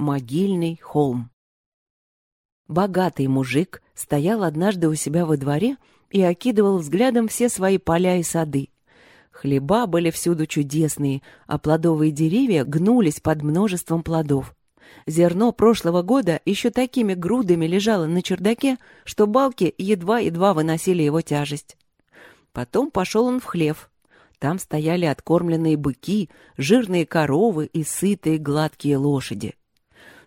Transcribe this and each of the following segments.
Могильный холм. Богатый мужик стоял однажды у себя во дворе и окидывал взглядом все свои поля и сады. Хлеба были всюду чудесные, а плодовые деревья гнулись под множеством плодов. Зерно прошлого года еще такими грудами лежало на чердаке, что балки едва-едва выносили его тяжесть. Потом пошел он в хлев. Там стояли откормленные быки, жирные коровы и сытые гладкие лошади.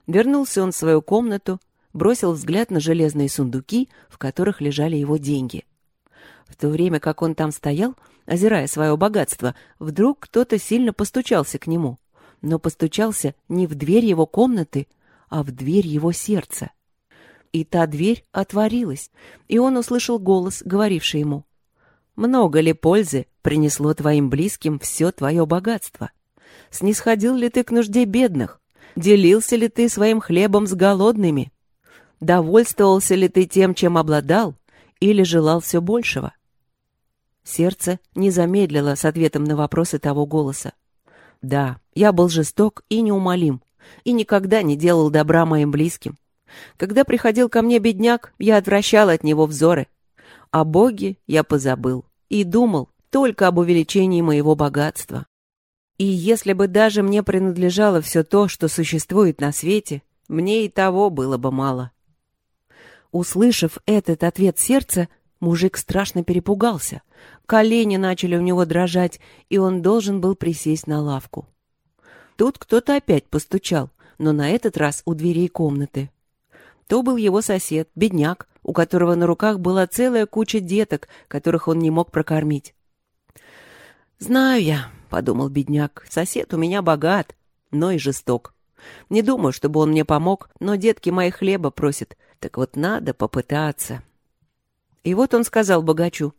Вернулся он в свою комнату, бросил взгляд на железные сундуки, в которых лежали его деньги. В то время как он там стоял, озирая свое богатство, вдруг кто-то сильно постучался к нему. Но постучался не в дверь его комнаты, а в дверь его сердца. И та дверь отворилась, и он услышал голос, говоривший ему, «Много ли пользы принесло твоим близким все твое богатство? Снисходил ли ты к нужде бедных? Делился ли ты своим хлебом с голодными? Довольствовался ли ты тем, чем обладал, или желал все большего? Сердце не замедлило с ответом на вопросы того голоса. Да, я был жесток и неумолим, и никогда не делал добра моим близким. Когда приходил ко мне бедняк, я отвращал от него взоры. О Боге я позабыл и думал только об увеличении моего богатства. И если бы даже мне принадлежало все то, что существует на свете, мне и того было бы мало. Услышав этот ответ сердца, мужик страшно перепугался. Колени начали у него дрожать, и он должен был присесть на лавку. Тут кто-то опять постучал, но на этот раз у дверей комнаты. То был его сосед, бедняк, у которого на руках была целая куча деток, которых он не мог прокормить. «Знаю я», — подумал бедняк, — «сосед у меня богат, но и жесток. Не думаю, чтобы он мне помог, но детки мои хлеба просят, так вот надо попытаться». И вот он сказал богачу,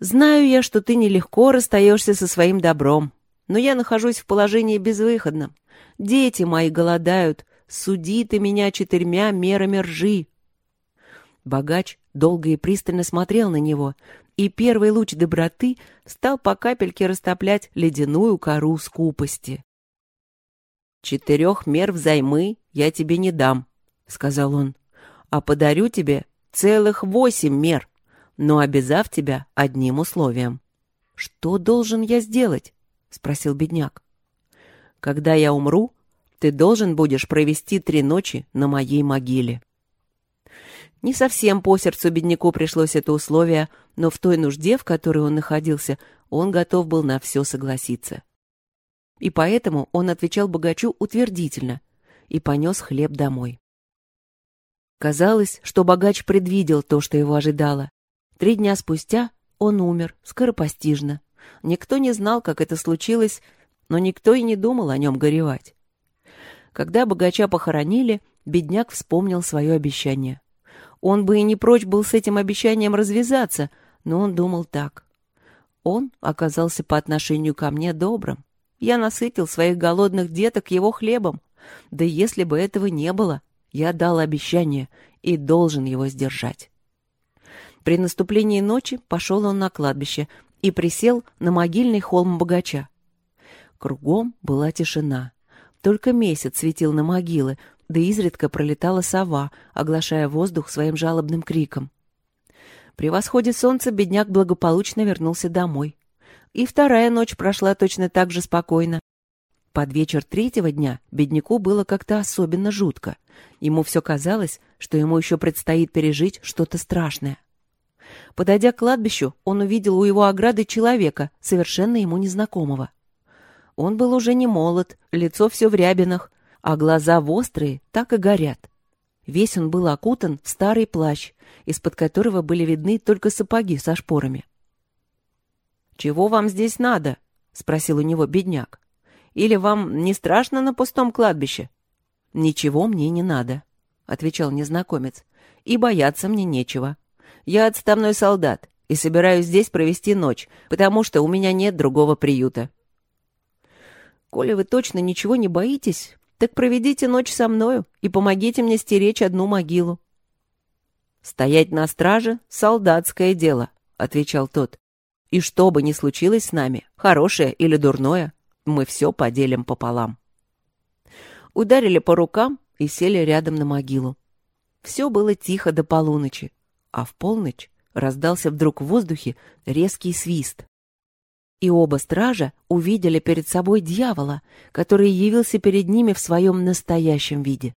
«Знаю я, что ты нелегко расстаешься со своим добром, но я нахожусь в положении безвыходном. Дети мои голодают, суди ты меня четырьмя мерами ржи». Богач долго и пристально смотрел на него, и первый луч доброты стал по капельке растоплять ледяную кору скупости. «Четырех мер взаймы я тебе не дам», — сказал он, — «а подарю тебе целых восемь мер, но обязав тебя одним условием». «Что должен я сделать?» — спросил бедняк. «Когда я умру, ты должен будешь провести три ночи на моей могиле». Не совсем по сердцу бедняку пришлось это условие, но в той нужде, в которой он находился, он готов был на все согласиться. И поэтому он отвечал богачу утвердительно и понес хлеб домой. Казалось, что богач предвидел то, что его ожидало. Три дня спустя он умер, скоропостижно. Никто не знал, как это случилось, но никто и не думал о нем горевать. Когда богача похоронили, бедняк вспомнил свое обещание — он бы и не прочь был с этим обещанием развязаться, но он думал так. Он оказался по отношению ко мне добрым. Я насытил своих голодных деток его хлебом. Да если бы этого не было, я дал обещание и должен его сдержать. При наступлении ночи пошел он на кладбище и присел на могильный холм богача. Кругом была тишина. Только месяц светил на могилы, да изредка пролетала сова, оглашая воздух своим жалобным криком. При восходе солнца бедняк благополучно вернулся домой. И вторая ночь прошла точно так же спокойно. Под вечер третьего дня бедняку было как-то особенно жутко. Ему все казалось, что ему еще предстоит пережить что-то страшное. Подойдя к кладбищу, он увидел у его ограды человека, совершенно ему незнакомого. Он был уже не молод, лицо все в рябинах, а глаза вострые так и горят. Весь он был окутан в старый плащ, из-под которого были видны только сапоги со шпорами. «Чего вам здесь надо?» — спросил у него бедняк. «Или вам не страшно на пустом кладбище?» «Ничего мне не надо», — отвечал незнакомец. «И бояться мне нечего. Я отставной солдат и собираюсь здесь провести ночь, потому что у меня нет другого приюта». «Коли вы точно ничего не боитесь, так проведите ночь со мною и помогите мне стеречь одну могилу. «Стоять на страже — солдатское дело», — отвечал тот. «И что бы ни случилось с нами, хорошее или дурное, мы все поделим пополам». ударили по рукам и сели рядом на могилу. Все было тихо до полуночи, а в полночь раздался вдруг в воздухе резкий свист. И оба стража увидели перед собой дьявола, который явился перед ними в своем настоящем виде.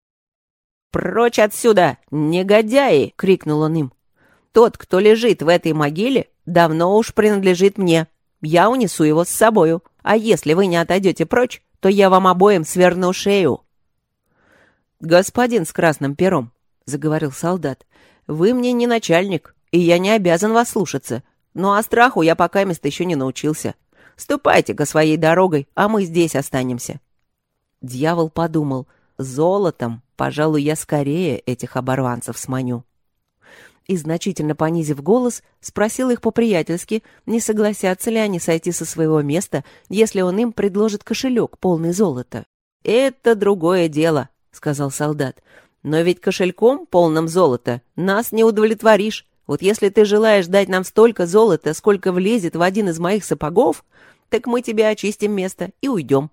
«Прочь отсюда, негодяи!» — крикнул он им. «Тот, кто лежит в этой могиле, давно уж принадлежит мне. Я унесу его с собою, а если вы не отойдете прочь, то я вам обоим сверну шею». «Господин с красным пером», — заговорил солдат, — «вы мне не начальник, и я не обязан вас слушаться. Ну а страху я пока место еще не научился. Ступайте-ка своей дорогой, а мы здесь останемся». Дьявол подумал, золотом, пожалуй, я скорее этих оборванцев сманю. И, значительно понизив голос, спросил их по-приятельски, не согласятся ли они сойти со своего места, если он им предложит кошелек, полный золота. «Это другое дело», — сказал солдат. «Но ведь кошельком, полным золота, нас не удовлетворишь. Вот если ты желаешь дать нам столько золота, сколько влезет в один из моих сапогов, так мы тебе очистим место и уйдем».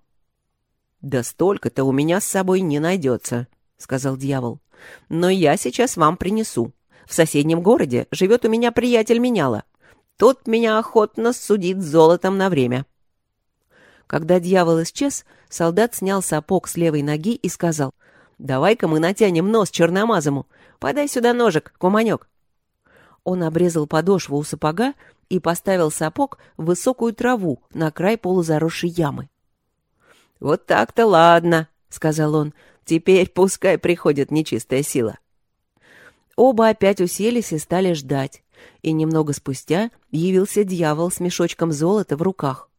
«Да столько-то у меня с собой не найдется», — сказал дьявол. «Но я сейчас вам принесу. В соседнем городе живет у меня приятель Меняла. Тот меня охотно судит золотом на время». Когда дьявол исчез, солдат снял сапог с левой ноги и сказал, «Давай-ка мы натянем нос черномазому. Подай сюда ножик, куманек». Он обрезал подошву у сапога и поставил сапог в высокую траву на край полузаросшей ямы. «Вот так-то ладно», — сказал он. «Теперь пускай приходит нечистая сила». Оба опять уселись и стали ждать. И немного спустя явился дьявол с мешочком золота в руках.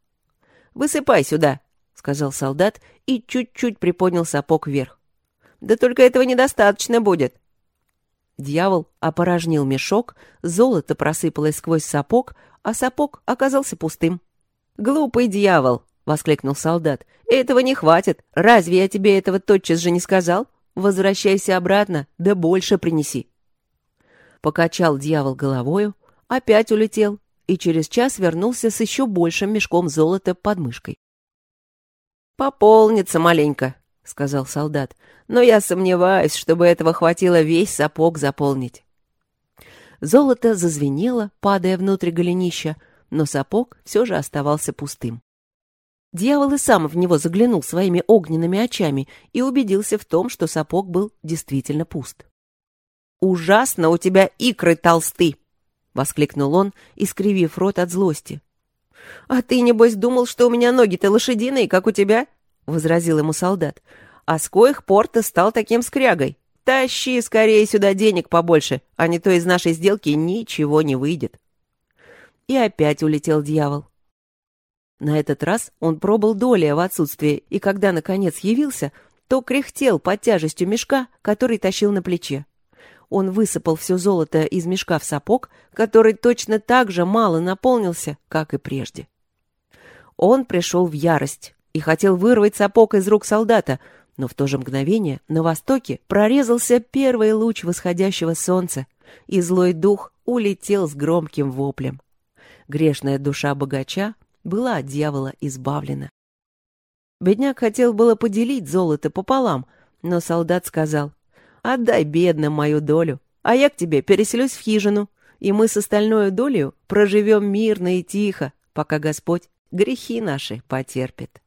«Высыпай сюда», — сказал солдат и чуть-чуть приподнял сапог вверх. «Да только этого недостаточно будет. Дьявол опорожнил мешок, золото просыпалось сквозь сапог, а сапог оказался пустым. «Глупый дьявол!» — воскликнул солдат. «Этого не хватит. Разве я тебе этого тотчас же не сказал? Возвращайся обратно, да больше принеси». Покачал дьявол головою, опять улетел и через час вернулся с еще большим мешком золота под мышкой. «Пополнится маленько», — сказал солдат но я сомневаюсь, чтобы этого хватило весь сапог заполнить. Золото зазвенело, падая внутрь голенища, но сапог все же оставался пустым. Дьявол и сам в него заглянул своими огненными очами и убедился в том, что сапог был действительно пуст. «Ужасно у тебя икры толсты!» — воскликнул он, искривив рот от злости. «А ты, небось, думал, что у меня ноги-то лошадиные, как у тебя?» — возразил ему солдат. А с коих пор ты стал таким скрягой? Тащи скорее сюда денег побольше, а не то из нашей сделки ничего не выйдет. И опять улетел дьявол. На этот раз он пробыл долее в отсутствие, и когда, наконец, явился, то кряхтел под тяжестью мешка, который тащил на плече. Он высыпал все золото из мешка в сапог, который точно так же мало наполнился, как и прежде. Он пришел в ярость и хотел вырвать сапог из рук солдата, но в то же мгновение на востоке прорезался первый луч восходящего солнца, и злой дух улетел с громким воплем. Грешная душа богача была от дьявола избавлена. Бедняк хотел было поделить золото пополам, но солдат сказал, «Отдай бедным мою долю, а я к тебе переселюсь в хижину, и мы с остальной долей проживем мирно и тихо, пока Господь грехи наши потерпит».